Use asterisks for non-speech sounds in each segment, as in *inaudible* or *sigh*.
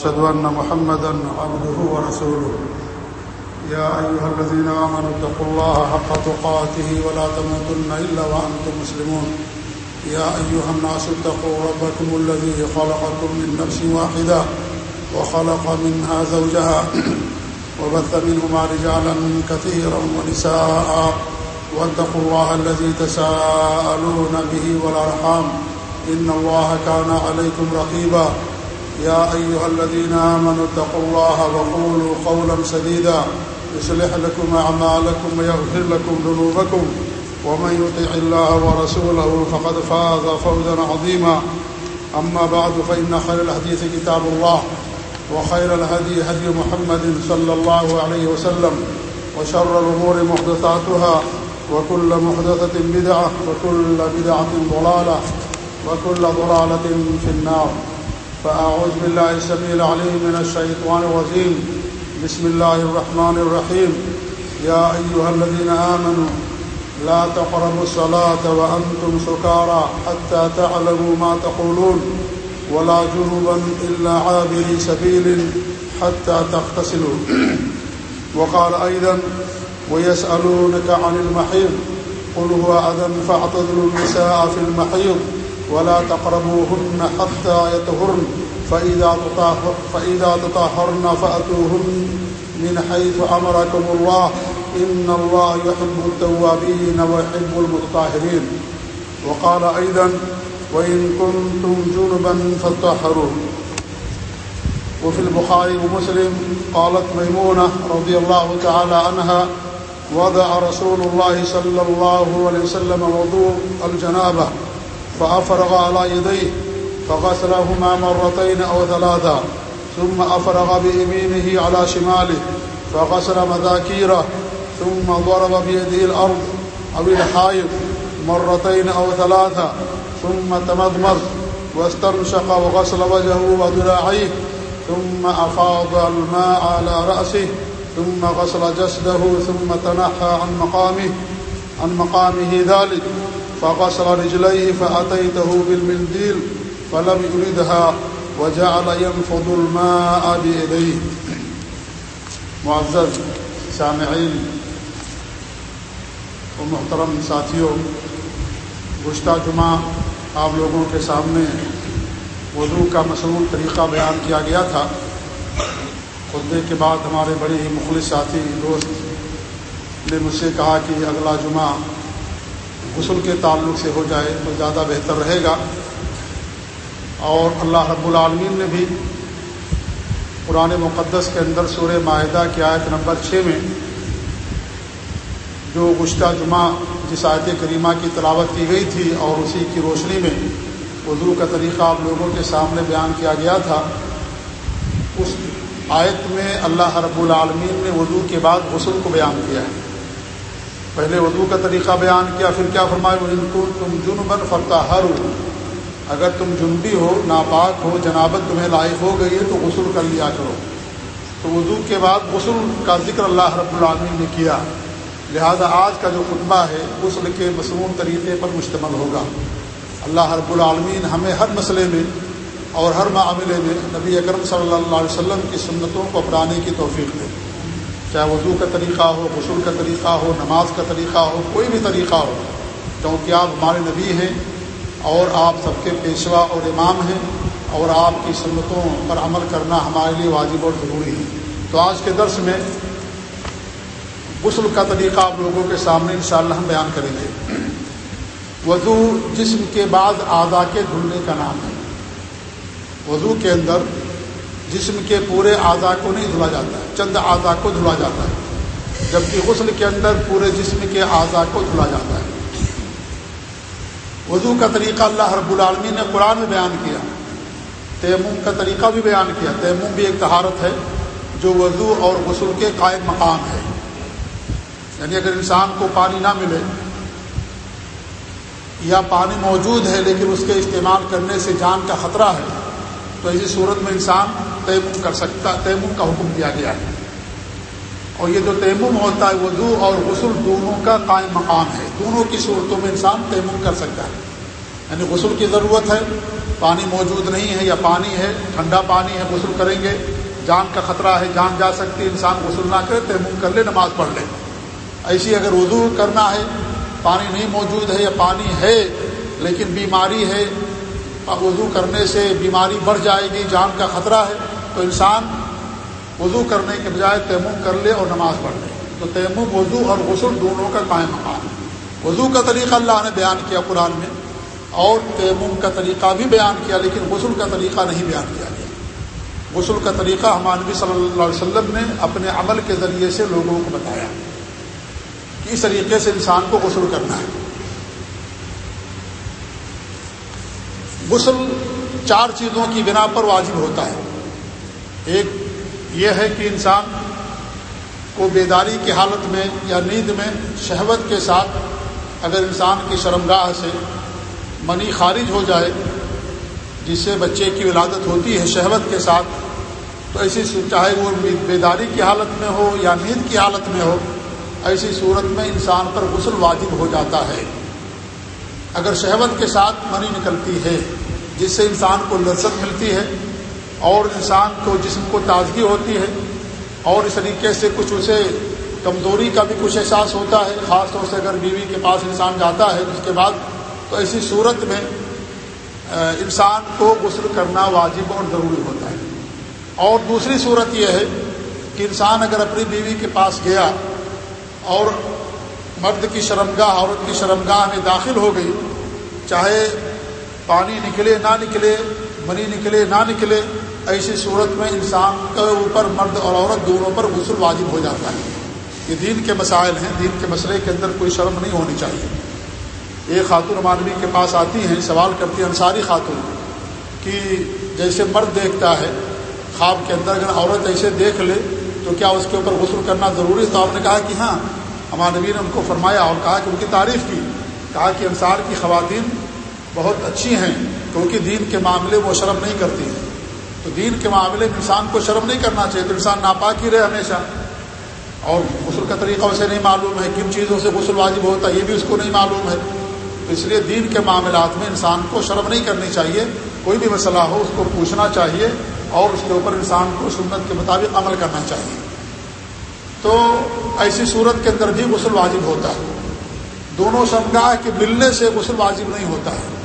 أشهد أن محمدا عبده ورسوله. يا أيها الذين آمنوا اتقوا الله حق تقاته ولا تموتن إلا وأنتم مسلمون. يا أيها الناس اتقوا ربكم الذي خلقكم من نفس واحدة وخلق منها زوجها *clears throat* وبث منهما رجالا كثيرا ونساء. واتقوا الله الذي تساءلون به والأرحام. إن الله كان عليكم رقيبا. يا أيها الذين آمنوا اتقوا الله وقولوا قولا سديدا يصلح لكم أعمالكم ويغفر لكم ذنوبكم ومن يطع الله ورسوله فقد فاز فوزا عظيما أما بعد فإن خير الحديث كتاب الله وخير الهدي هدي محمد صلى الله عليه وسلم وشر الأمور محدثاتها وكل محدثة بدعة وكل بدعة ضلالة وكل ضلالة في النار فأعوذ بالله السميع العليم من الشيطان الرجيم. بسم الله الرحمن الرحيم. يا أيها الذين آمنوا، لا تقربوا الصلاة وأنتم سكارى حتى تعلموا ما تقولون. ولا جنوبا إلا عابري سبيل حتى تغتسلوا. وقال أيضا ويسألونك عن المحيض. قل هو أذن فاعتذروا النساء في المحيض. ولا تقربوهن حتى يطهرن. فإذا, تطهر فإذا تطهرن فأتوهن من حيث أمركم الله. إن الله يحب التوابين ويحب المتطهرين. وقال أيضا وإن كنتم جنبا فاتطهروا وفي البخاري ومسلم قالت ميمونة رضي الله تعالى عنها وضع رسول الله صلى الله عليه وسلم وضوء الجنابة. فأفرغ على يديه فغسلهما مرتين أو ثلاثا ثم أفرغ بيمينه على شماله فغسل مذاكيره، ثم ضرب بيده الأرض أو الحائط مرتين أو ثلاثا ثم تمضمض واستنشق وغسل وجهه وذراعيه، ثم أفاض الماء على رأسه، ثم غسل جسده، ثم تنحى عن مقامه عن مقامه ذلك. فغسل رجليه فأتيته بالمنديل فلم يردها وجعل ينفض الماء بيديه. معزز سامعین و محترم ساتھیوں، گزشتہ جمعہ آپ لوگوں کے سامنے وضو کا مصنوع طریقہ بیان کیا گیا تھا۔ خطبے کے بعد ہمارے بڑے ہی مخلص ساتھی دوست نے مجھ سے کہا کہ اگلا جمعہ غسل کے تعلق سے ہو جائے تو زیادہ بہتر رہے گا۔ اور اللہ رب العالمین نے بھی قرآن مقدس کے اندر سورہ معاہدہ کی آیت نمبر چھ میں جو گشتہ جمعہ جس آیت کریمہ کی تلاوت کی گئی تھی اور اسی کی روشنی میں وضو کا طریقہ آپ لوگوں کے سامنے بیان کیا گیا تھا، اس آیت میں اللہ رب العالمین نے وضو کے بعد غسل کو بیان کیا ہے۔ پہلے وضو کا طریقہ بیان کیا، پھر کیا فرمایا؟ ان کو تم جن بن فرتا ہر اگر تم جنبی ہو، ناپاک ہو، جنابت تمہیں لائق ہو گئی ہے، تو غسل کر لیا کرو۔ تو وضو کے بعد غسل کا ذکر اللہ رب العالمین نے کیا۔ لہذا آج کا جو خطبہ ہے، غسل کے مصنون طریقے پر مشتمل ہوگا۔ اللہ رب العالمین ہمیں ہر مسئلے میں اور ہر معاملے میں نبی اکرم صلی اللہ علیہ وسلم کی سنتوں کو اپنانے کی توفیق دے۔ چاہے وضو کا طریقہ ہو، غسل کا طریقہ ہو، نماز کا طریقہ ہو، کوئی بھی طریقہ ہو، کیونکہ آپ ہمارے نبی ہیں اور آپ سب کے پیشوا اور امام ہیں اور آپ کی سنتوں پر عمل کرنا ہمارے لیے واجب اور ضروری ہے۔ تو آج کے درس میں غسل کا طریقہ آپ لوگوں کے سامنے انشاءاللہ ہم بیان کریں گے۔ وضو جسم کے بعد اعضاء کے دھلنے کا نام ہے۔ وضو کے اندر جسم کے پورے اعضاء کو نہیں دھلا جاتا ہے چند اعضاء کو دھلا جاتا ہے، جبکہ غسل کے اندر پورے جسم کے اعضاء کو دھلا جاتا ہے۔ وضو کا طریقہ اللہ رب العالمین نے قرآن میں بیان کیا، تیمم کا طریقہ بھی بیان کیا۔ تیمم بھی ایک تہارت ہے، جو وضو اور غسل کے قائم مقام ہے۔ یعنی اگر انسان کو پانی نہ ملے یا پانی موجود ہے لیکن اس کے استعمال کرنے سے جان کا خطرہ ہے، تو اسی صورت میں انسان تیمم کر سکتا تیمم کا حکم دیا گیا ہے۔ اور یہ جو تیمم ہوتا ہے وضو اور غسل دونوں کا قائم مقام ہے۔ دونوں کی صورتوں میں انسان تیمم کر سکتا ہے۔ یعنی غسل کی ضرورت ہے، پانی موجود نہیں ہے یا پانی ہے، ٹھنڈا پانی ہے، غسل کریں گے۔ جان کا خطرہ ہے، جان جا سکتی انسان غسل نہ کرے، تیمم کر لے، نماز پڑھ لے۔ ایسی اگر وضو کرنا ہے، پانی نہیں موجود ہے یا پانی ہے، لیکن بیماری ہے وضو کرنے سے بیماری بڑھ جائے گی، جان کا خطرہ ہے، تو انسان وضو کرنے کے بجائے تیمم کر لے اور نماز پڑھ لے۔ تو تیمم، وضو اور غسل دونوں کا قائم مقام ہے۔ وضو کا طریقہ اللہ نے بیان کیا قرآن میں، اور تیمم کا طریقہ بھی بیان کیا، لیکن غسل کا طریقہ نہیں بیان کیا گیا۔ غسل کا طریقہ ہمانبی صلی اللہ علیہ وسلم نے اپنے عمل کے ذریعے سے لوگوں کو بتایا کہ اس طریقے سے انسان کو غسل کرنا ہے۔ غسل چار چیزوں کی بنا پر واجب ہوتا ہے۔ ایک یہ ہے کہ انسان کو بیداری کی حالت میں یا نیند میں شہوت کے ساتھ اگر انسان کی شرمگاہ سے منی خارج ہو جائے، جس سے بچے کی ولادت ہوتی ہے شہوت کے ساتھ، تو ایسی چاہے وہ بیداری کی حالت میں ہو یا نیند کی حالت میں ہو، ایسی صورت میں انسان پر غسل واجب ہو جاتا ہے۔ اگر شہوت کے ساتھ منی نکلتی ہے، جس سے انسان کو لذت ملتی ہے، اور انسان کو جسم کو تازگی ہوتی ہے، اور اس طریقے سے کچھ اسے کمزوری کا بھی کچھ احساس ہوتا ہے، خاص طور سے اگر بیوی کے پاس انسان جاتا ہے اس کے بعد تو ایسی صورت میں انسان کو غسل کرنا واجب اور ضروری ہوتا ہے۔ اور دوسری صورت یہ ہے کہ انسان اگر اپنی بیوی کے پاس گیا اور مرد کی شرمگاہ، عورت کی شرمگاہ میں داخل ہو گئی۔ چاہے پانی نکلے، نہ نکلے، منی نکلے، نہ نکلے، ایسی صورت میں انسان کے اوپر مرد اور عورت دونوں پر غسل واجب ہو جاتا ہے۔ یہ دین کے مسائل ہیں، دین کے مسئلے کے اندر کوئی شرم نہیں ہونی چاہیے۔ ایک خاتون مانوی کے پاس آتی ہیں، سوال کرتی ہیں، انصاری خاتون، کہ جیسے مرد دیکھتا ہے، خواب کے اندر اگر عورت ایسے دیکھ لے تو کیا اس کے اوپر غسل کرنا ضروری تو آپ نے کہا کہ ہاں ہمارے نبی نے ان کو فرمایا اور کہا کہ ان کی تعریف کی، کہا کہ انصار کی خواتین بہت اچھی ہیں، کیونکہ دین کے معاملے وہ شرم نہیں کرتی ہیں۔ تو دین کے معاملے میں انسان کو شرم نہیں کرنا چاہیے، تو انسان ناپاک ہی رہے ہمیشہ۔ اور غسل کا طریقہ اسے نہیں معلوم ہے، کن چیزوں سے غسل واجب ہوتا ہے، یہ بھی اس کو نہیں معلوم ہے۔ تو اس لیے دین کے معاملات میں انسان کو شرم نہیں کرنی چاہیے، کوئی بھی مسئلہ ہو اس کو پوچھنا چاہیے اور اس کے اوپر انسان کو سنت کے مطابق عمل کرنا چاہیے۔ تو ایسی صورت کے اندر بھی غسل واجب ہوتا ہے۔ دونوں شمگاہ کے ملنے سے غسل واجب نہیں ہوتا ہے۔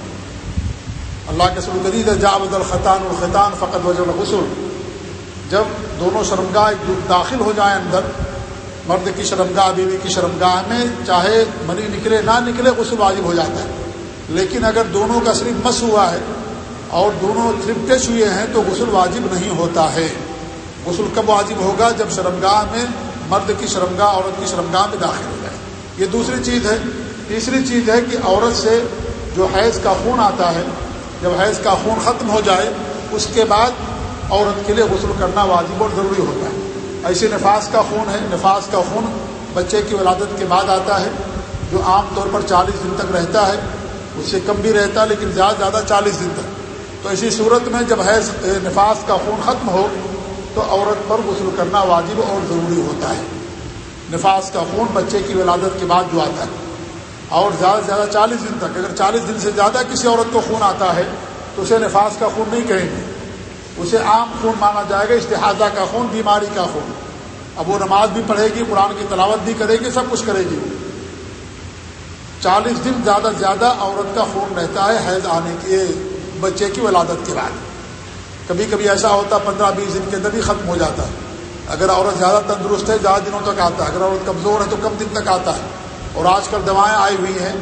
اللہ کے سلقدید جاوید الخطان الخطان فقط وجہ غسل جب دونوں شرمگاہ داخل ہو جائیں اندر، مرد کی شرمگاہ، بیوی کی شرمگاہ میں چاہے منی نکلے، نہ نکلے غسل واجب ہو جاتا ہے۔ لیکن اگر دونوں کا صرف مس ہوا ہے اور دونوں صرف ٹچ ہوئے ہیں تو غسل واجب نہیں ہوتا ہے۔ غسل کب واجب ہوگا؟ جب شرمگاہ میں مرد کی شرمگاہ عورت کی شرمگاہ میں داخل ہو جائے۔ یہ دوسری چیز ہے۔ تیسری چیز ہے کہ عورت سے جو حیض کا خون آتا ہے، جب حیض کا خون ختم ہو جائے، اس کے بعد عورت کے لیے غسل کرنا واجب اور ضروری ہوتا ہے۔ ایسے نفاس کا خون ہے۔ نفاس کا خون بچے کی ولادت کے بعد آتا ہے، جو عام طور پر چالیس دن تک رہتا ہے۔ اس سے کم بھی رہتا ہے لیکن زیادہ زیادہ چالیس دن تک۔ تو اسی صورت میں جب ہے نفاس کا خون ختم ہو تو عورت پر غسل کرنا واجب اور ضروری ہوتا ہے۔ نفاس کا خون بچے کی ولادت کے بعد جو آتا ہے۔ اور زیادہ سے زیادہ چالیس دن تک۔ اگر چالیس دن سے زیادہ کسی عورت کو خون آتا ہے تو اسے نفاس کا خون نہیں کہیں گے۔ اسے عام خون مانا جائے گا، اشتہادہ کا خون، بیماری کا خون۔ اب وہ نماز بھی پڑھے گی، قرآن کی تلاوت بھی کرے گی، سب کچھ کرے گی۔ وہ چالیس دن زیادہ زیادہ عورت کا خون رہتا ہے حیض آنے کے بچے کی ولادت کے بعد۔ کبھی کبھی ایسا ہوتا ہے پندرہ بیس دن کے اندر بھی ختم ہو جاتا ہے۔ اگر عورت زیادہ تندرست ہے، زیادہ دنوں تک آتا ہے۔ اگر عورت کمزور ہے تو کم دن تک آتا ہے۔ اور آج کل دوائیں آئی ہوئی ہیں،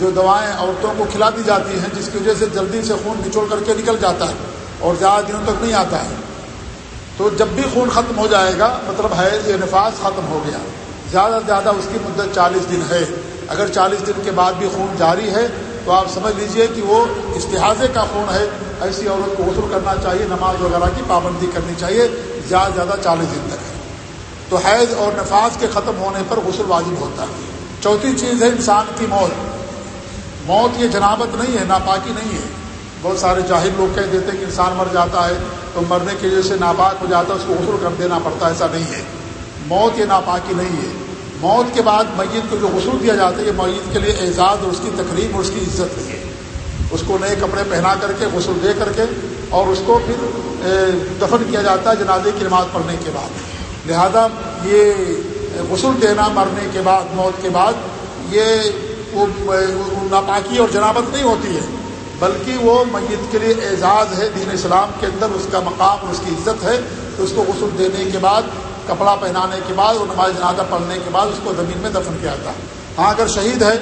جو دوائیں عورتوں کو کھلا دی جاتی ہیں، جس کی وجہ سے جلدی سے خون نچوڑ کر کے نکل جاتا ہے اور زیادہ دنوں تک نہیں آتا ہے۔ تو جب بھی خون ختم ہو جائے گا مطلب ہے یہ نفاذ ختم ہو گیا۔ زیادہ سے زیادہ اس کی مدت چالیس دن ہے۔ اگر چالیس دن کے بعد بھی خون جاری ہے تو آپ سمجھ لیجیے کہ وہ استحاظے کا خون ہے، ایسی عورت کو غسل کرنا چاہیے، نماز وغیرہ کی پابندی کرنی چاہیے، زیادہ سے زیادہ چالیس دن تک ہے۔ تو حیض اور نفاذ کے ختم ہونے پر غسل واجب ہوتا ہے۔ چوتھی چیز ہے انسان کی موت۔ موت یہ جنابت نہیں ہے، ناپاکی نہیں ہے۔ بہت سارے جاہر لوگ کہہ دیتے ہیں کہ انسان مر جاتا ہے تو مرنے کی وجہ سے ناپاک ہو جاتا ہے، اس کو غسل کر دینا پڑتا ہے، ایسا نہیں ہے۔ موت یہ ناپاکی نہیں ہے۔ موت کے بعد میت کو جو غسل دیا جاتا ہے، یہ میت کے لیے اعزاز اور اس کی تقریب اور اس کی عزت ہے۔ اس کو نئے کپڑے پہنا کر کے، غسل دے کر کے اور اس کو پھر دفن کیا جاتا ہے جنازے کی نماز پڑھنے کے بعد۔ لہذا یہ غسل دینا مرنے کے بعد، موت کے بعد، یہ وہ ناپاکی اور جنابت نہیں ہوتی ہے، بلکہ وہ میت کے لیے اعزاز ہے دین اسلام کے اندر، اس کا مقام اور اس کی عزت ہے۔ تو اس کو غسل دینے کے بعد کپڑا پہنانے کے بعد اور نماز جنازہ پڑھنے کے بعد اس کو زمین میں دفن کیا جاتا ہے ہاں اگر شہید ہے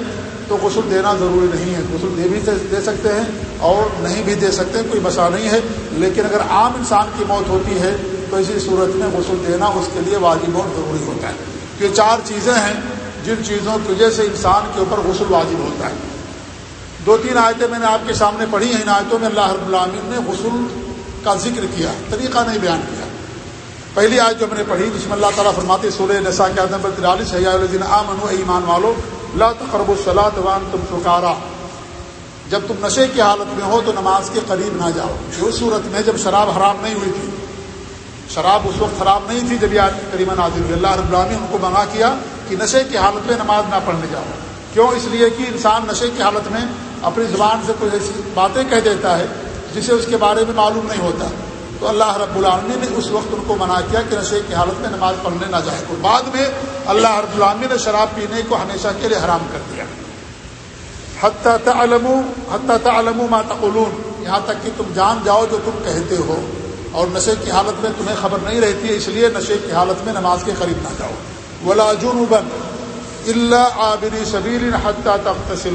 تو غسل دینا ضروری نہیں ہے۔ غسل دے بھی دے سکتے ہیں اور نہیں بھی دے سکتے، کوئی مسئلہ نہیں ہے۔ لیکن اگر عام انسان کی موت ہوتی ہے تو اسی صورت میں غسل دینا اس کے لیے واجب اور ضروری ہوتا ہے۔ یہ چار چیزیں ہیں جن چیزوں کی وجہ سے انسان کے اوپر غسل واجب ہوتا ہے۔ دو تین آیتیں میں نے آپ کے سامنے پڑھی ہیں۔ ان آیتوں میں اللہ رب العامن نے غسل کا ذکر کیا، طریقہ نہیں بیان کیا۔ پہلی آیت جو میں نے پڑھی، جس میں اللہ تعالیٰ فرماتے سورہ نسا کے نمبر ترالیس ہے الدین عام ایمان والو اللہ تقرب الصلاۃ وان تم سکارا۔ جب تم نشے کی حالت میں ہو تو نماز کے قریب نہ جاؤ۔ اس صورت میں جب شراب حرام نہیں ہوئی تھی، شراب اس وقت خراب نہیں تھی جب یہ آج کریمہ نازل ہوئی۔ اللہ رب العامی ان کو منع کیا کہ نشے کی حالت میں نماز نہ پڑھنے جاؤ۔ کیوں؟ اس لیے کہ انسان نشے کی حالت میں اپنی زبان سے کچھ ایسی باتیں کہہ دیتا ہے جسے اس کے بارے میں معلوم نہیں ہوتا۔ تو اللہ رب العالمی نے اس وقت ان کو منع کیا کہ نشے کی حالت میں نماز پڑھنے نہ جائے۔ اور بعد میں اللہ رب العالمی نے شراب پینے کو ہمیشہ کے لیے حرام کر دیا۔ حتیٰ تعلم حتیٰ تعلم ما تقولون۔ یہاں تک کہ تم جان جاؤ جو تم کہتے ہو اور نشے کی حالت میں تمہیں خبر نہیں رہتی ہے، اس لیے نشے کی حالت میں نماز کے قریب نہ جاؤ۔ ولا جنوبن اللہ عابری شبیر حتیٰ تک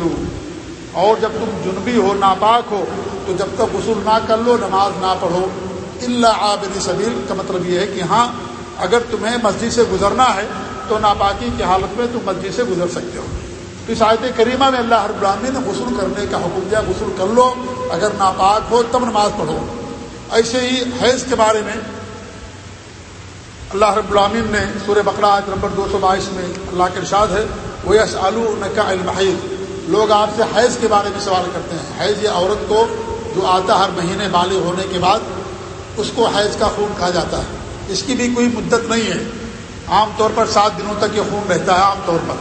اور جب تم جنبی ہو، ناپاک ہو، تو جب تک غسل نہ کر لو، نماز نہ پڑھو۔ اللہ عابری سبیل کا مطلب یہ ہے کہ ہاں اگر تمہیں مسجد سے گزرنا ہے، تو ناپاکی کی حالت میں تم مسجد سے گزر سکتے ہو۔ تو اس آیت کریمہ میں اللہ ہر براہمی نے غسل کرنے کا حکم دیا، غسل کر لو۔ اگر ناپاک ہو تب نماز پڑھو۔ ایسے ہی حیض کے بارے میں اللہ رب العامین نے سورہ بقرہ نمبر دو سو بائیس میں اللہ کے ارشاد ہے وہ یس آلو نکا المحیض لوگ آپ سے حیض کے بارے میں سوال کرتے ہیں۔ حیض یہ عورت کو جو آتا ہر مہینے بالغ ہونے کے بعد اس کو حیض کا خون کہا جاتا ہے۔ اس کی بھی کوئی مدت نہیں ہے۔ عام طور پر سات دنوں تک یہ خون رہتا ہے عام طور پر۔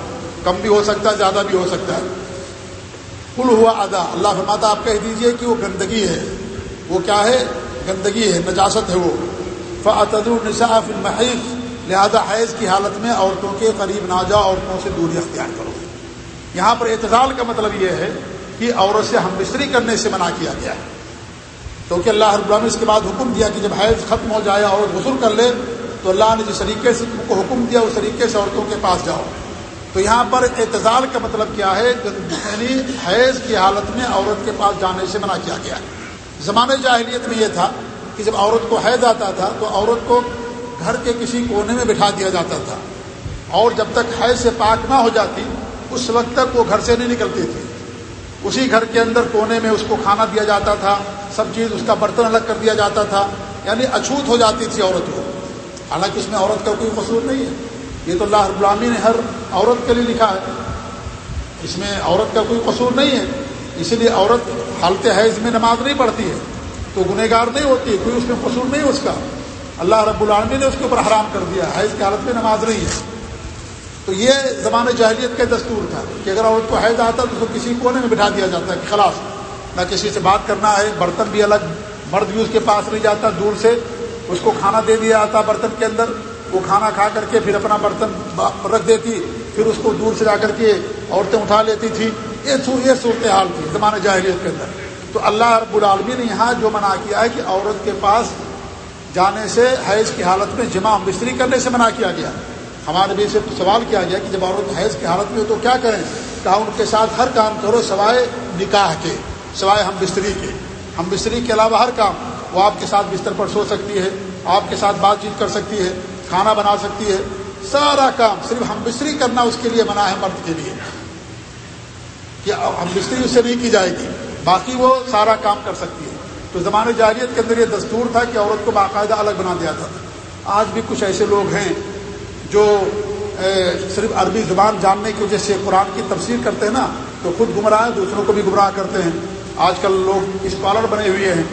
کم بھی ہو سکتا ہے، زیادہ بھی ہو سکتا ہے۔ کل ہوا ادا اللہ فرماتا آپ کہہ دیجیے کہ وہ گندگی ہے۔ وہ کیا ہے؟ گندگی ہے، نجاست ہے وہ۔ فعتد النصاف المحیف لہذا حیض کی حالت میں عورتوں کے قریب نہ جاؤ، عورتوں سے دوری اختیار کرو۔ یہاں پر اعتدال کا مطلب یہ ہے کہ عورت سے ہم بستری کرنے سے منع کیا گیا ہے۔ کیونکہ اللہ رب العالمین اس کے بعد حکم دیا کہ جب حیض ختم ہو جائے اور غسل کر لے، تو اللہ نے جس طریقے سے کو حکم دیا، اس طریقے سے عورتوں کے پاس جاؤ۔ تو یہاں پر اعتزال کا مطلب کیا ہے؟ یعنی حیض کی حالت میں عورت کے پاس جانے سے منع کیا گیا۔ زمانے جاہلیت میں یہ تھا کہ جب عورت کو حیض آتا تھا، تو عورت کو گھر کے کسی کونے میں بٹھا دیا جاتا تھا۔ اور جب تک حیض سے پاک نہ ہو جاتی، اس وقت تک وہ گھر سے نہیں نکلتی تھی۔ اسی گھر کے اندر کونے میں اس کو کھانا دیا جاتا تھا۔ سب چیز اس کا برتن الگ کر دیا جاتا تھا یعنی اچھوت ہو جاتی تھی عورت کو۔ حالانکہ اس میں عورت کا کوئی قصور نہیں ہے۔ یہ تو اللہ غلامی نے ہر عورت کے لیے لکھا ہے۔ اس میں عورت کا کوئی قصور نہیں ہے۔ اسی لیے عورت حالت حیض میں نماز نہیں پڑھتی ہے۔ تو گنہ گار نہیں ہوتی، کوئی اس میں قصور نہیں اس کا۔ اللہ رب العالمی نے اس کے اوپر حرام کر دیا حیض کی حالت میں نماز نہیں ہے۔ تو یہ زمانۂ جاہلیت کا دستور تھا کہ اگر عورت کو حیض آتا تو اس کو کسی کونے میں بٹھا دیا جاتا ہے، کہ خلاص۔ نہ کسی سے بات کرنا ہے، برتن بھی الگ، مرد بھی اس کے پاس نہیں جاتا، دور سے اس کو کھانا دے دیا جاتا برتن کے اندر، وہ کھانا کھا کر کے پھر اپنا برتن رکھ دیتی، پھر اس کو دور سے جا کر کے عورتیں اٹھا لیتی تھی یہ یہ صورت حال تھی زمانۂ جاہلیت کے اندر۔ تو اللہ رب العالمی نے یہاں جو منع کیا ہے کہ عورت کے پاس جانے سے، حیض کی حالت میں جمع بستری کرنے سے منع کیا گیا۔ ہمارے بھی سے سوال کیا گیا کہ جب عورت حیض کی حالت میں ہو تو کیا کریں؟ کہا، ان کے ساتھ ہر کام کرو سوائے نکاح کے۔ سوائے ہم بستری کے۔ ہم بستری کے علاوہ ہر کام وہ آپ کے ساتھ بستر پر سو سکتی ہے، آپ کے ساتھ بات چیت کر سکتی ہے، کھانا بنا سکتی ہے۔ سارا کام صرف ہم بستری کرنا اس کے لیے منع ہے مرد کے لیے۔ کہ ہم بستری اس سے نہیں کی جائے گی، باقی وہ سارا کام کر سکتی ہے۔ تو زمانے جاریت کے اندر یہ دستور تھا کہ عورت کو باقاعدہ الگ بنا دیا تھا۔ آج بھی کچھ ایسے لوگ ہیں جو صرف عربی زبان جاننے کی وجہ سے قرآن کی تفسیر کرتے ہیں نا، تو خود گمراہ دوسروں کو بھی گمراہ کرتے ہیں۔ آج کل لوگ اسکالر بنے ہوئے ہیں،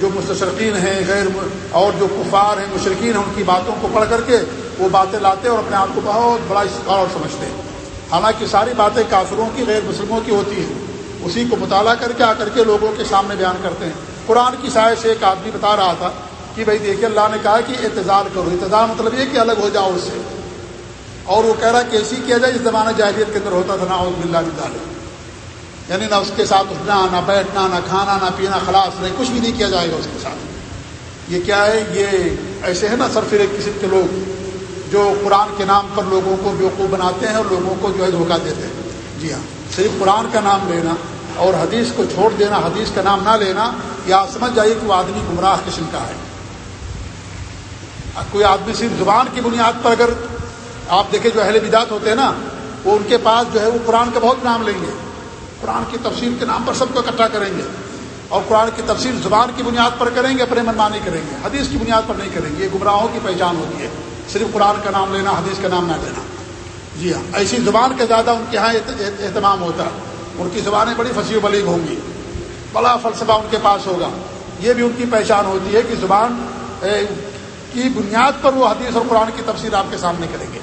جو مستشرقین ہیں، غیر اور جو کفار ہیں مشرقین ہیں، ان کی باتوں کو پڑھ کر کے وہ باتیں لاتے اور اپنے آپ کو بہت بڑا اسکالر سمجھتے ہیں۔ حالانکہ ساری باتیں کافروں کی، غیر مسلموں کی ہوتی ہیں۔ اسی کو مطالعہ کر کے آ کر کے لوگوں کے سامنے بیان کرتے ہیں۔ قرآن کی سائے سے ایک آدمی بتا رہا تھا کہ بھائی دیکھیے، اللہ نے کہا کہ اعتزال کرو۔ اعتزال مطلب یہ کہ الگ ہو جاؤ اس سے۔ اور وہ کہہ رہا کیسی کیا جائے، اس زمانہ جاہلیت کے اندر ہوتا تھا نا بلّہ بھی یعنی نہ اس کے ساتھ اٹھنا، نہ بیٹھنا، نہ کھانا، نہ پینا، خلاص، نہیں، کچھ بھی نہیں کیا جائے گا اس کے ساتھ۔ یہ کیا ہے؟ یہ ایسے ہے نا سرفر ایک قسم کے لوگ جو قرآن کے نام پر لوگوں کو بیوقوف بناتے ہیں اور لوگوں کو جو ہے دھوکہ دیتے ہیں۔ جی ہاں صرف قرآن کا نام لینا اور حدیث کو چھوڑ دینا، حدیث کا نام نہ لینا، یا سمجھ جائیے کہ وہ آدمی گمراہ قسم کا ہے۔ کوئی آدمی صرف زبان کی بنیاد پر اگر آپ دیکھیں جو اہل بدات ہوتے ہیں نا، وہ ان کے پاس جو ہے وہ قرآن کا بہت نام لیں گے۔ قرآن کی تفصیل کے نام پر سب کو اکٹھا کریں گے اور قرآن کی تفصیل زبان کی بنیاد پر کریں گے، اپنے منمانی کریں گے۔ حدیث کی بنیاد پر نہیں کریں گے۔ یہ گمراہوں کی پہچان ہوتی ہے۔ صرف قرآن کا نام لینا، حدیث کا نام نہ لینا۔ جی ہاں ایسی زبان کا زیادہ ان کے یہاں اہتمام ہوتا ہے۔ ان کی زبانیں بڑی فصیح و بلیغ ہوں گی۔ بڑا فلسفہ ان کے پاس ہوگا۔ یہ بھی ان کی پہچان ہوتی ہے کہ زبان کی بنیاد پر وہ حدیث اور قرآن کی تفصیل آپ کے سامنے کریں گے۔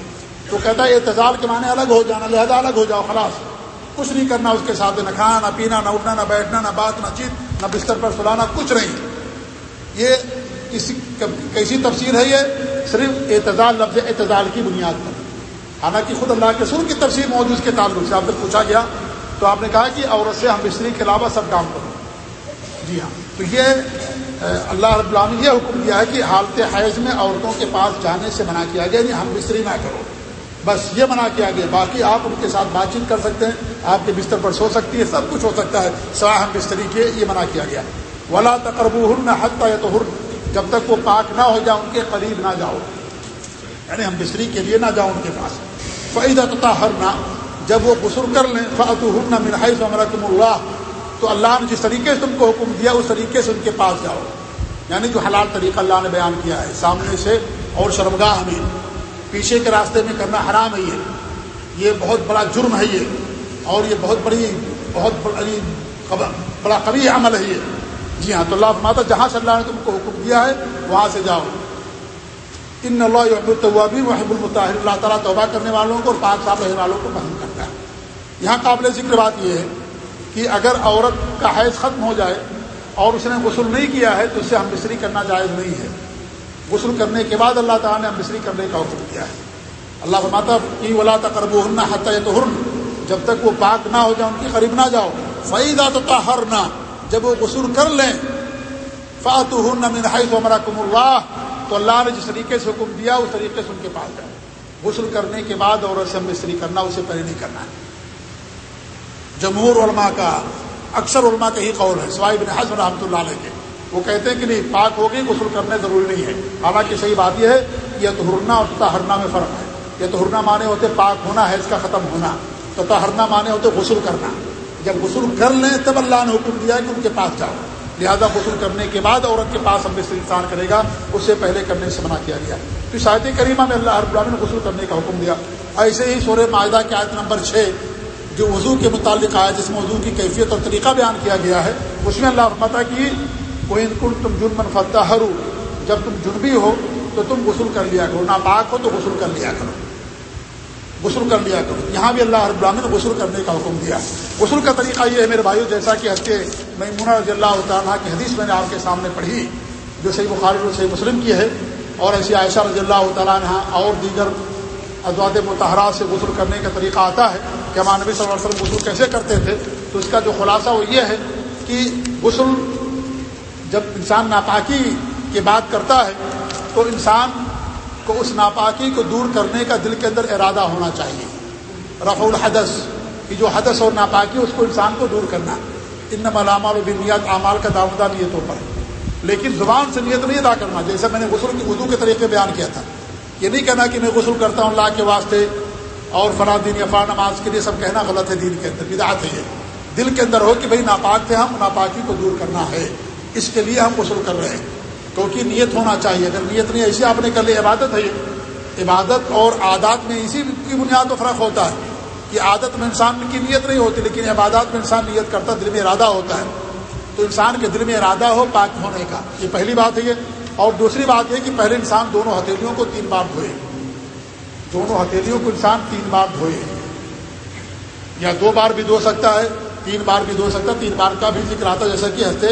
تو کہتا ہے، اعتزال کے معنی الگ ہو جانا، لہذا الگ ہو جاؤ، خلاص۔ کچھ نہیں کرنا اس کے ساتھ، نہ کھانا، نہ پینا، نہ اٹھنا، نہ بیٹھنا، نہ بات، نہ چیت، نہ بستر پر سلانا، کچھ نہیں۔ یہ کسی کیسی تفسیر ہے یہ؟ صرف اعتزال، لفظ اعتزال کی بنیاد پر۔ حالانکہ خود اللہ کے سر کی تفسیر موجود کے تعلق سے آپ سے پوچھا گیا، تو آپ نے کہا کہ عورت سے ہم بستری کے علاوہ سب کام کرو۔ جی ہاں۔ تو یہ اللہ رب العالمین نے یہ حکم دیا ہے کہ حالت حیض میں عورتوں کے پاس جانے سے منع کیا گیا یعنی ہم بستری نہ کرو۔ بس یہ منع کیا گیا باقی آپ ان کے ساتھ بات چیت کر سکتے ہیں، آپ کے بستر پر سو سکتی ہے، سب کچھ ہو سکتا ہے، سوائے ہم بستری کے، یہ منع کیا گیا۔ ولا تقرب ہر نہ حت یا تو جب تک وہ پاک نہ ہو جائے، ان کے قریب نہ جاؤ۔ یعنی ہم بستری کے لیے نہ جاؤ ان کے پاس۔ فعید ہر جب وہ غسل کر لیں فعت ہن منحص اللہ تو اللہ نے جس طریقے سے تم کو حکم دیا، اس طریقے سے ان کے پاس جاؤ۔ یعنی جو حلال طریقہ اللہ نے بیان کیا ہے، سامنے سے اور شرمگاہ میں پیچھے کے راستے میں کرنا حرام ہے یہ۔ یہ بہت بڑا جرم ہے یہ۔ اور یہ بہت بڑی بہت بڑی بڑا یعنی قبی عمل ہے یہ۔ جی ہاں تو اللہ فرماتا جہاں سے اللہ نے تم کو حکم دیا ہے، وہاں سے جاؤ۔ ان اللہ الطوابی وحب المطاہر اللہ تعالیٰ توبہ کرنے والوں کو اور پانچ سال رہنے والوں کو پسند کرتا ہے۔ یہاں قابل ذکر بات یہ ہے کہ اگر عورت کا حیض ختم ہو جائے اور اس نے غسل نہیں کیا ہے، تو اس سے ہم مصری کرنا جائز نہیں ہے۔ غسل کرنے کے بعد اللہ تعالیٰ نے مصری کرنے کا حکم کیا ہے۔ اللہ ماتا کی ولا تقرب ہرنا حتیہ تو ہرن جب تک وہ پاک نہ ہو جائے، ان کے قریب نہ جاؤ۔ فعیدہ تو ہرنا جب وہ غسل کر لیں فاتو ہرن من حیث ومرکم اللہ تو اللہ نے جس طریقے سے حکم دیا، اس طریقے سے ان کے پاس جائے غسل کرنے کے بعد اور اسے مستری کرنا، اسے پہلے نہیں کرنا ہے۔ جمہور علماء کا، اکثر علماء کا ہی قول ہے، سوائے بن حضر رحمۃ اللہ علیہ کے۔ وہ کہتے ہیں کہ نہیں، پاک ہو گئی، غسل کرنے ضروری نہیں ہے۔ حالانکہ صحیح بات یہ ہے کہ یہ تہرنا اور تہرنا میں فرق ہے۔ یہ تہرنا مانے ہوتے پاک ہونا ہے، اس کا ختم ہونا۔ تو تہرنا مانے ہوتے غسل کرنا۔ جب غسل کر لیں، تب اللہ نے حکم دیا کہ ان کے پاس جاؤ۔ لہذا غسل کرنے کے بعد عورت کے پاس ہم سے انسان کرے گا، اس سے پہلے کرنے سے منع کیا گیا۔ تو شاید کریمہ میں اللہ رب نے غسل کرنے کا حکم دیا۔ ایسے ہی سورہ معاہدہ کی آیت نمبر چھ، جو وضو کے متعلق آیا، جس میں وضو کی کیفیت اور طریقہ بیان کیا گیا ہے، اس میں اللہ پتہ کی کوئی تم جرمن فتح ہرو جب تم جنبی ہو تو تم غسل کر لیا کرو، ناپاک ہو تو غسل کر لیا کرو۔ غسل کر لیا کرو۔ یہاں بھی اللہ رب العالمین نے غسل کرنے کا حکم دیا۔ غسل کا طریقہ یہ ہے میرے بھائیو، جیسا کہ ہنستے میں رضی اللہ تعالیٰ کی حدیث میں نے آپ کے سامنے پڑھی، جو صحیح بخاری اور صحیح مسلم کی ہے، اور ایسی عائشہ رضی اللہ تعالیٰ عنہ اور دیگر ازواد متحرات سے غسل کرنے کا طریقہ آتا ہے کہ ہمارے نبی صلی اللہ علیہ وسلم غسل کیسے کرتے تھے، تو اس کا جو خلاصہ وہ یہ ہے کہ غسل جب انسان ناپاکی کی بات کرتا ہے، تو انسان کو اس ناپاکی کو دور کرنے کا دل کے اندر ارادہ ہونا چاہیے۔ رفع الحدث، کہ جو حدث اور ناپاکی، اس کو انسان کو دور کرنا۔ ان علامہ بنیاد اعمال کا دعوتہ نیتوں پر۔ لیکن زبان سے نیت نہیں ادا کرنا جیسے میں نے غسل کی اردو کے طریقے بیان کیا تھا۔ یہ نہیں کہنا کہ میں غسل کرتا ہوں اللہ کے واسطے اور فلاں دین یا فلاں نماز کے لیے سب کہنا غلط ہے، دین کے اندر بدعت ہے یہ۔ دل کے اندر ہو کہ بھائی ناپاک تھے ہم، ناپاکی کو دور کرنا ہے۔ اس کے لیے ہم غسل کر رہے ہیں۔ کیونکہ نیت ہونا چاہیے۔ اگر نیت نہیں ایسی آپ نے کر لی، عبادت ہے یہ۔ عبادت اور عادات میں اسی کی بنیاد و فرق ہوتا ہے کہ عادت میں انسان کی نیت نہیں ہوتی، لیکن عبادات میں انسان نیت کرتا دل میں ارادہ ہوتا ہے۔ تو انسان کے دل میں ارادہ ہو پاک ہونے کا۔ یہ پہلی بات ہے یہ۔ اور دوسری بات یہ کہ پہلے انسان دونوں ہتھیلیوں کو تین بار دھوئے۔ دونوں ہتھیلیوں کو انسان تین بار دھوئے۔ یا دو بار بھی دھو سکتا ہے، تین بار بھی دھو سکتا ہے، تین بار کا بھی ذکر آتا جیسا کہ ہنستے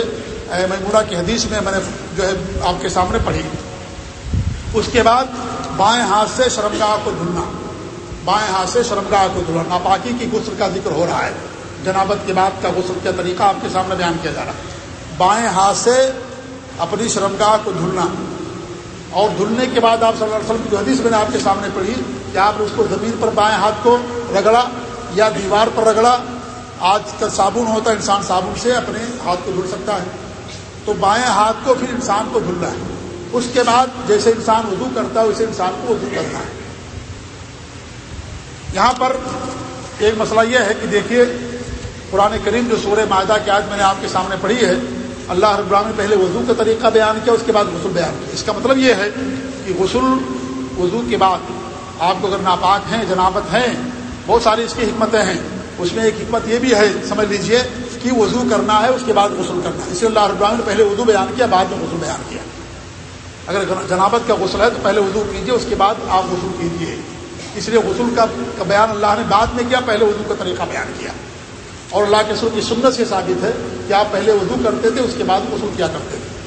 میمورہ کی حدیث میں میں نے جو ہے آپ کے سامنے پڑھی۔ اس کے بعد بائیں ہاتھ سے شرمگاہ کو دھلنا، بائیں ہاتھ سے شرمگاہ کو دھلنا ناپاکی کی غسل کا ذکر ہو رہا ہے۔ جنابت کے بعد کا غسل کا طریقہ آپ کے سامنے بیان کیا جا رہا ہے۔ بائیں ہاتھ سے اپنی شرمگاہ کو دھلنا۔ اور دھلنے کے بعد آپ صلی اللہ علیہ وسلم کی حدیث میں نے آپ کے سامنے پڑھی کہ آپ نے اس کو زمین پر بائیں ہاتھ کو رگڑا یا دیوار پر رگڑا، آج کل صابن ہوتا ہے، انسان صابن سے اپنے ہاتھ کو دھل سکتا ہے۔ تو بائیں ہاتھ کو پھر انسان کو دھلنا ہے۔ اس کے بعد جیسے انسان وضو کرتا ہے، ویسے انسان کو وضو کرنا ہے۔ یہاں پر ایک مسئلہ یہ ہے کہ دیکھیے، قرآن کریم جو سورہ معاہدہ کی آج میں نے آپ کے سامنے پڑھی ہے، اللہ رب نے پہلے وضو کا طریقہ بیان کیا، اس کے بعد غسل بیان کیا۔ اس کا مطلب یہ ہے کہ غسل وضو کے بعد آپ کو اگر ناپاک ہیں، جنابت ہیں، بہت ساری اس کی حکمتیں ہیں۔ اس میں ایک حکمت یہ بھی ہے، سمجھ لیجیے کہ وضو کرنا ہے، اس کے بعد غسل کرنا ہے۔ اس لیے اللہ رب نے پہلے وضو بیان کیا، بعد میں غسل بیان کیا۔ اگر جنابت کا غسل ہے تو پہلے وضو کیجیے اس کے بعد آپ غسل کیجیے اس لیے غسل کا بیان اللہ نے بعد میں کیا، پہلے وضو کا طریقہ بیان کیا۔ اور اللہ کے سر کی سنت سے ثابت ہے کہ آپ پہلے وضو کرتے تھے، اس کے بعد غسل کیا کرتے تھے۔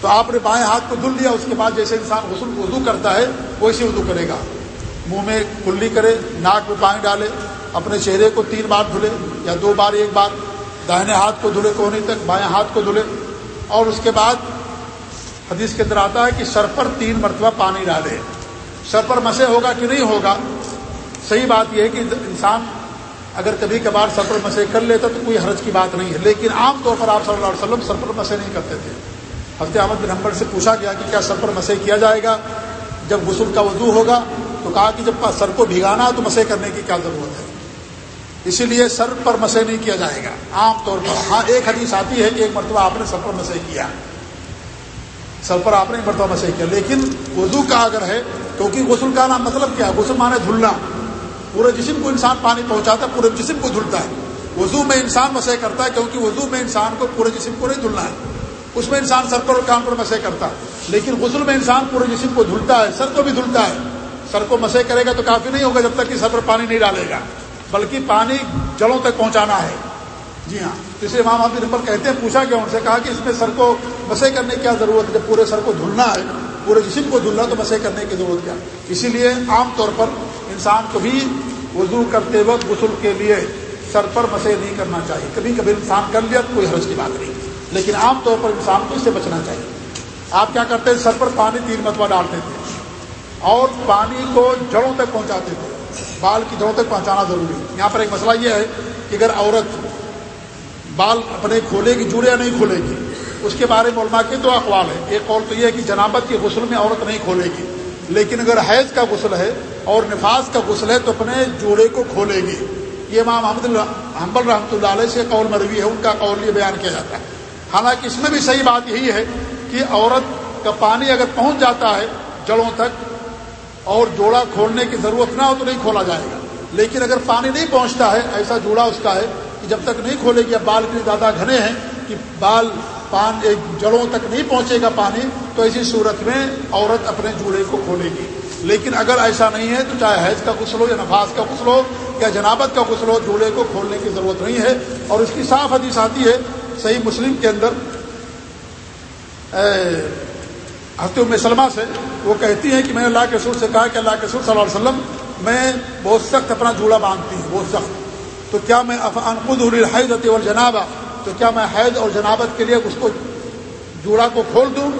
تو آپ نے بائیں ہاتھ کو دھل لیا، اس کے بعد جیسے انسان غسل وضو کرتا ہے ویسے وضو کرے گا۔ منہ میں کلی کرے، ناک میں پانی ڈالے، اپنے چہرے کو تین بار دھلے یا دو بار، ایک بار داہنے ہاتھ کو دھلے کونے تک، بائیں ہاتھ کو دھلے۔ اور اس کے بعد حدیث کے اندر آتا ہے کہ سر پر تین مرتبہ پانی ڈالے۔ سر پر مسے ہوگا کہ نہیں ہوگا؟ صحیح بات یہ ہے کہ انسان اگر کبھی کبھار سر پر مسے کر لیتا تو کوئی حرج کی بات نہیں ہے۔ لیکن عام طور پر آپ صلی اللہ علیہ وسلم سر پر مسے نہیں کرتے تھے۔ حضرت احمد بن حمبر سے پوچھا گیا کہ کیا سر پر مسے کیا جائے گا؟ جب غسل کا وضو ہوگا تو کہا کہ جب سر کو بھگانا تو مسے کرنے کی کیا ضرورت ہے؟ اسی لیے سر پر مسے نہیں کیا جائے گا۔ عام طور پر۔ ہاں ایک حدیث آتی ہے کہ ایک مرتبہ آپ نے سر پر مسے کیا۔ سر پر آپ نے ایک مرتبہ مسے کیا۔ لیکن وضو کا اگر ہے، کیونکہ غسل کا نام مطلب کیا غسل مانے دھلنا۔ پورے جسم کو انسان پانی پہنچاتا ہے، پورے جسم کو دھلتا ہے۔ وضو میں انسان مسے کرتا ہے کیونکہ وضو میں انسان کو پورے جسم کو نہیں دھلنا ہے۔ اس میں انسان سر پر اور کان پر مسے کرتا ہے۔ لیکن غسل میں انسان پورے جسم کو دھلتا ہے، سر کو بھی دھلتا ہے۔ سر کو مسے کرے گا تو کافی نہیں ہوگا جب تک کہ سر پر پانی نہیں ڈالے گا۔ بلکہ پانی جڑوں تک پہنچانا ہے۔ جی ہاں۔ اس لیے امام آبی نمبر کہتے ہیں، پوچھا گیا، ان سے کہا کہ اس میں سر کو مسے کرنے کی کیا ضرورت ہے؟ جب پورے سر کو دھلنا ہے، پورے جسم کو دھلنا تو مسے کرنے کی ضرورت کیا؟ اسی لیے عام طور پر انسان کو بھی وضو کرتے وقت غسل کے لیے سر پر مسے نہیں کرنا چاہیے۔ کبھی کبھی انسان کر لیا تو کوئی حرج کی بات نہیں۔ لیکن عام طور پر انسان کو اس سے بچنا چاہیے۔ آپ کیا کرتے ہیں؟ سر پر پانی تین مرتبہ ڈالتے تھے اور پانی کو جڑوں تک پہنچاتے تھے بال کی جڑوں تک پہنچانا ضروری ہے۔ یہاں پر ایک مسئلہ یہ ہے کہ اگر عورت بال اپنے کھولے گی، جڑے یا نہیں کھولے گی، اس کے بارے میں علماء کے دو اقوال ہے ایک قول تو یہ ہے کہ جنابت کے غسل میں عورت نہیں کھولے گی، لیکن اگر حیض کا غسل ہے اور نفاذ کا غسل ہے تو اپنے جوڑے کو کھولے گی۔ یہ امام محمد حمبل رحمۃ اللہ علیہ سے قول مروی ہے، ان کا قول یہ بیان کیا جاتا ہے۔ حالانکہ اس میں بھی صحیح بات یہی ہے کہ عورت کا پانی اگر پہنچ جاتا ہے جڑوں تک اور جوڑا کھولنے کی ضرورت نہ ہو تو نہیں کھولا جائے گا۔ لیکن اگر پانی نہیں پہنچتا ہے، ایسا جوڑا اس کا ہے کہ جب تک نہیں کھولے گی، اب بال اتنے زیادہ گھنے ہیں کہ بال پان ایک جڑوں تک نہیں پہنچے گا پانی، تو ایسی صورت میں عورت اپنے جوڑے کو کھولے گی۔ لیکن اگر ایسا نہیں ہے، تو چاہے حیض کا غسل ہو یا نفاذ کا غسل ہو یا جنابت کا غسل ہو، جوڑے کو کھولنے کی ضرورت نہیں ہے۔ اور اس کی صاف حدیث آتی ہے، صحیح مسلم کے اندر ام سلمہ سے وہ کہتی ہیں کہ میں نے اللہ کے سر سے کہا کہ اللہ کے سر صلی اللہ علیہ وسلم، میں بہت سخت اپنا جوڑا باندھتی ہوں، بہت سخت۔ تو کیا میں انقد الحید اور جنابہ تو کیا میں حید اور جنابت کے لیے اس کو جوڑا کو کھول دوں؟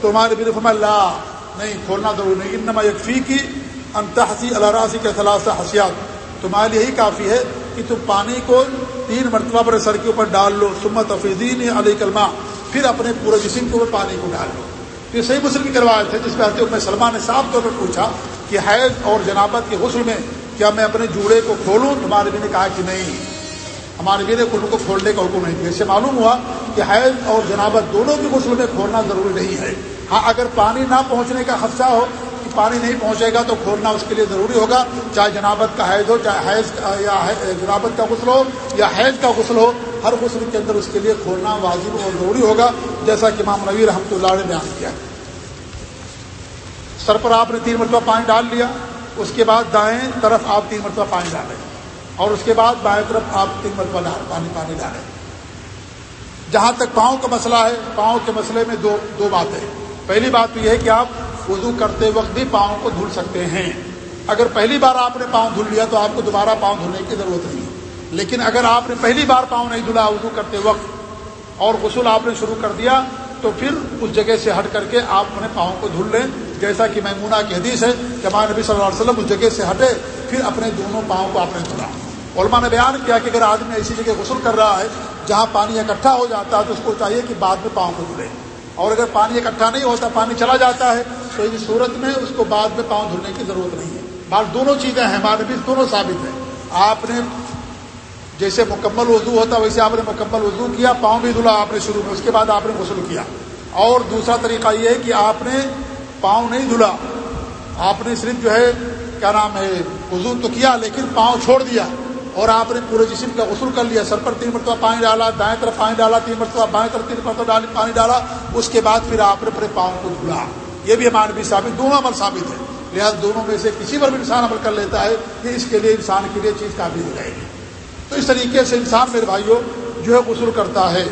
تو ہمارے بھی فرمایا اللہ نہیں، کھولنا ضروری نہیں، انما یکفی کی انتہسی اللہ کے خلاص حسیات۔ تمہارے لیے یہی کافی ہے کہ تم پانی کو تین مرتبہ پر سر کے اوپر ڈال لو سمت افیدین علی کلمہ پھر اپنے پورے جسم کے اوپر پانی کو ڈال لو۔ یہ صحیح مسلم کی کروائے ہے، جس میں حضرت میں سلمان نے صاف طور پر پوچھا کہ حیض اور جنابت کے غسل میں کیا میں اپنے جوڑے کو کھولوں؟ تمہارے بھی نے کہا کہ نہیں۔ ہمارے بھی نے کو کھولنے کا حکم نہیں دیا۔ اس سے معلوم ہوا کہ حیض اور جنابت دونوں کے غسل میں کھولنا ضروری نہیں ہے۔ ہاں اگر پانی نہ پہنچنے کا خدشہ ہو پانی نہیں پہنچے گا تو کھولنا اس کے لیے ضروری ہوگا۔ چاہے جنابت کا حیض ہو، چاہے حیض یا جنابت کا غسل ہو، یا حیض کا غسل ہو، ہر غسل کے اندر اس کے لیے کھولنا واجب اور ضروری ہوگا، جیسا کہ امام نبی رحمۃ اللہ نے بیان کیا سر پر آپ نے تین مرتبہ پانی ڈال لیا، اس کے بعد دائیں طرف آپ تین مرتبہ پانی ڈالیں، اور اس کے بعد بائیں طرف آپ تین مرتبہ پانی پانی ڈالیں۔ جہاں تک پاؤں کا مسئلہ ہے، پاؤں کے مسئلے میں دو دو باتیں۔ پہلی بات تو یہ ہے کہ آپ وضو کرتے وقت بھی پاؤں کو دھل سکتے ہیں۔ اگر پہلی بار آپ نے پاؤں دھل لیا تو آپ کو دوبارہ پاؤں دھلنے کی ضرورت نہیں لیکن اگر آپ نے پہلی بار پاؤں نہیں دھلا وضو کرتے وقت اور غسل آپ نے شروع کر دیا تو پھر اس جگہ سے ہٹ کر کے آپ اپنے پاؤں کو دھل لیں۔ جیسا کہ میمونہ کی حدیث ہے کہ ہمارے نبی صلی اللہ علیہ وسلم اس جگہ سے ہٹے، پھر اپنے دونوں پاؤں کو آپ نے دھلا۔ علماء نے بیان کیا کہ اگر آدمی ایسی جگہ غسل کر رہا ہے جہاں پانی اکٹھا ہو جاتا ہے تو اس کو چاہیے کہ بعد میں پاؤں کو دھلے۔ اور اگر پانی اکٹھا نہیں ہوتا، پانی چلا جاتا ہے تو اس صورت میں اس کو بعد میں پاؤں دھلنے کی ضرورت نہیں ہے۔ بات دونوں چیزیں ہیں ہمارے بھی دونوں ثابت ہیں۔ آپ نے جیسے مکمل وضو ہوتا، ویسے آپ نے مکمل وضو کیا، پاؤں بھی دھلا آپ نے شروع میں، اس کے بعد آپ نے غسل کیا۔ اور دوسرا طریقہ یہ ہے کہ آپ نے پاؤں نہیں دھلا۔ آپ نے صرف جو ہے، کیا نام ہے، وضو تو کیا، لیکن پاؤں چھوڑ دیا۔ اور آپ نے پورے جسم کا غسل کر لیا، سر پر تین مرتبہ پانی ڈالا، دائیں طرف پانی ڈالا، تین مرتبہ بائیں طرف تین مرتبہ پانی ڈالا۔ اس کے بعد پھر آپ نے اپنے پاؤں کو دھلا۔ یہ بھی ہمارے بھی ثابت، دونوں عمل ثابت ہے لہٰذا دونوں میں سے کسی پر بھی انسان عمل کر لیتا ہے کہ اس کے لیے انسان کے لیے چیز کافی ہو جائے گی۔ تو اس طریقے سے انسان میرے بھائیوں جو ہے غسل کرتا ہے۔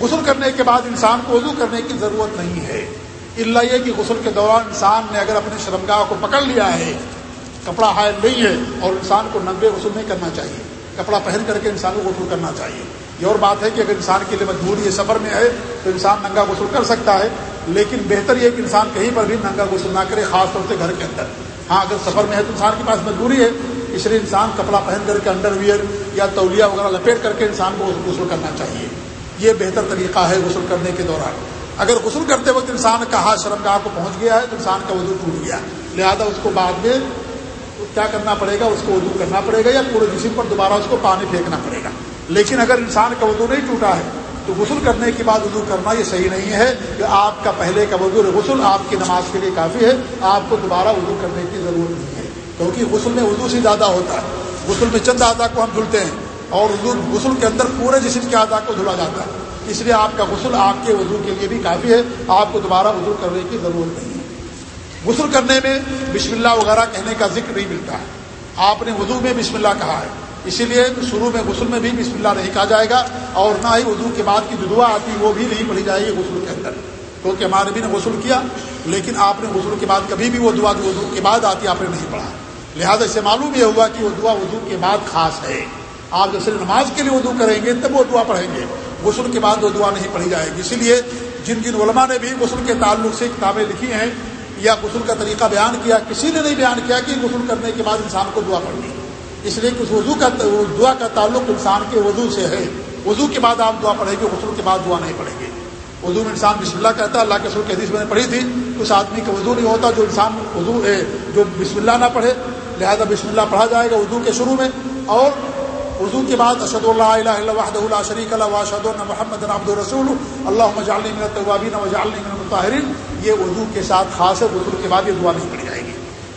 غسل کرنے کے بعد انسان کو وضو کرنے کی ضرورت نہیں ہے۔ اللہ یہ کہ غسل کے دوران انسان نے اگر اپنے شرمگاہ کو پکڑ لیا ہے، کپڑا حائل نہیں ہے اور انسان کو ننگے غسل نہیں کرنا چاہیے، کپڑا پہن کر کے انسان کو غسل کرنا چاہیے۔ یہ اور بات ہے کہ اگر انسان کے لیے مجبوری یہ سفر میں ہے تو انسان ننگا غسل کر سکتا ہے۔ لیکن بہتر یہ کہ انسان کہیں پر بھی ننگا غسل نہ کرے، خاص طور سے گھر کے اندر۔ ہاں اگر سفر میں ہے تو انسان کے پاس مجبوری ہے اس لیے انسان کپڑا پہن کر کے انڈر ویئر یا تولیہ وغیرہ لپیٹ کر کے انسان کو غسل کرنا چاہیے۔ یہ بہتر طریقہ ہے غسل کرنے کے دوران۔ اگر غسل کرتے وقت انسان کا ہاتھ شرم گاہ کو پہنچ گیا ہے تو انسان کا وضو ٹوٹ گیا۔ لہذا اس کو بعد میں کیا کرنا پڑے گا؟ اس کو وضو کرنا پڑے گا یا پورے جسم پر دوبارہ اس کو پانی پھینکنا پڑے گا۔ لیکن اگر انسان کا وضو نہیں ٹوٹا ہے تو غسل کرنے کے بعد وضو کرنا یہ صحیح نہیں ہے کہ آپ کا پہلے کا وضو غسل آپ کی نماز کے لیے کافی ہے، آپ کو دوبارہ وضو کرنے کی ضرورت نہیں ہے۔ کیونکہ غسل میں وضو سے زیادہ ہوتا ہے۔ غسل میں چند اعضا کو ہم دھلتے ہیں اور غسل کے اندر پورے جسم کے اعضا کو دھلا جاتا ہے۔ اس لیے آپ کا غسل آپ کے وضو کے لیے بھی کافی ہے، آپ کو دوبارہ وضو کرنے کی ضرورت نہیں ہے۔ غسل کرنے میں بسم اللہ وغیرہ کہنے کا ذکر نہیں ملتا۔ ہے آپ نے وضو میں بسم اللہ کہا ہے۔ اسی لیے شروع میں غسل میں بھی بسم اللہ نہیں کہا جائے گا اور نہ ہی وضو کے بعد کی جو دعا آتی وہ بھی نہیں پڑھی جائے گی غسل کے اندر۔ کیونکہ ہمارے بھی نے غسل کیا، لیکن آپ نے غسل کے بعد کبھی بھی وہ دعا جو وضو کے بعد آتی آپ نے نہیں پڑھا۔ لہٰذا اسے معلوم یہ ہوا کہ وہ دعا وضو کے بعد خاص ہے۔ آپ جب صرف نماز کے لیے وضو کریں گے تب وہ دعا پڑھیں گے۔ غسل کے بعد وہ دعا نہیں پڑھی جائے گی۔ اسی لیے جن جن علماء نے بھی غسل کے تعلق سے کتابیں لکھی ہیں یا غسل کا طریقہ بیان کیا، کسی نے نہیں بیان کیا کہ غسل کرنے کے بعد انسان کو دعا پڑھنی اس لیے کہ اس وضو کا دعا کا تعلق انسان کے وضو سے ہے۔ وضو کے بعد آپ دعا پڑھیں گے، غسل کے بعد دعا نہیں پڑھیں گے۔ وضو میں انسان بسم اللہ کہتا ہے، اللہ کے سر کی حدیث میں نے پڑھی تھی، اس آدمی کا وضو نہیں ہوتا جو انسان وضو جو بسم اللہ نہ پڑھے۔ لہذا بسم اللہ پڑھا جائے گا اردو کے شروع میں۔ اور اردو کے بعد اشد اللہ الہ الا اللہ شریک اللہ واشد محمد عبد الرسول اللہ مجالنی من الطوابین وجالنی یہ اردو کے ساتھ خاص ہے، غسل کے بعد یہ دعا نہیں پڑھی جائے گی۔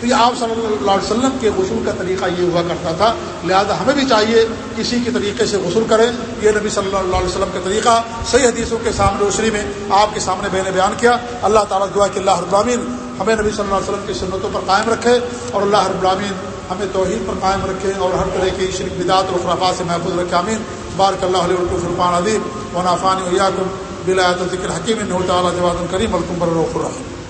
تو یہ آپ صلی اللہ علیہ وسلم کے غسل کا طریقہ یہ ہوا کرتا تھا۔ لہذا ہمیں بھی چاہیے کسی کے طریقے سے غسل کریں۔ یہ نبی صلی اللہ علیہ وسلم کا طریقہ۔ صحیح حدیثوں کے سامنے روشنی میں آپ کے سامنے میں نے بیان کیا۔ اللہ تعالیٰ دعا کہ اللہ ابرامین ہمیں نبی صلی اللہ علیہ وسلم کی سنتوں پر قائم رکھے اور اللہ ابرامین ہمیں توحید پر قائم رکھے اور ہر طرح کی شرک بدات اور خرافات سے محفوظ رکھے۔ امین بارک اللہ علیہ فرقان ادیب و نافان ویاکم بلا ذکر حکیم تعالیٰ جواد الکریم الکمبر الرخ الرحیم